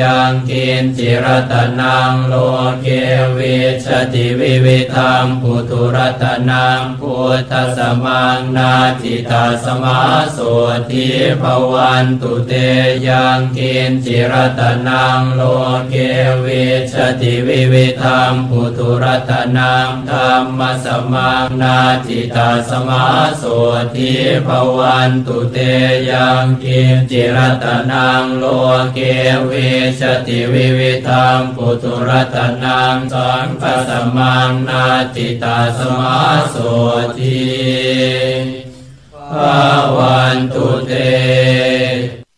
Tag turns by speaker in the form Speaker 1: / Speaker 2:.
Speaker 1: ยังกินจิรตนังโลเกวิชติวิวิธามปุตุรัตนังพุทธสมังนาจิตาสมาโสทิภวันตุเตยังกินจิรตนังโลเกวิชติวิวิธามปุตุรัตนังธรรมสมังนาจิตาสมาโสทิภวันตุเตยังกินจิรตนังโลเกวิชติวิวิธังปุตุรัตนังสังคสมังนาจิตาสมาโสทีภาวันตุเต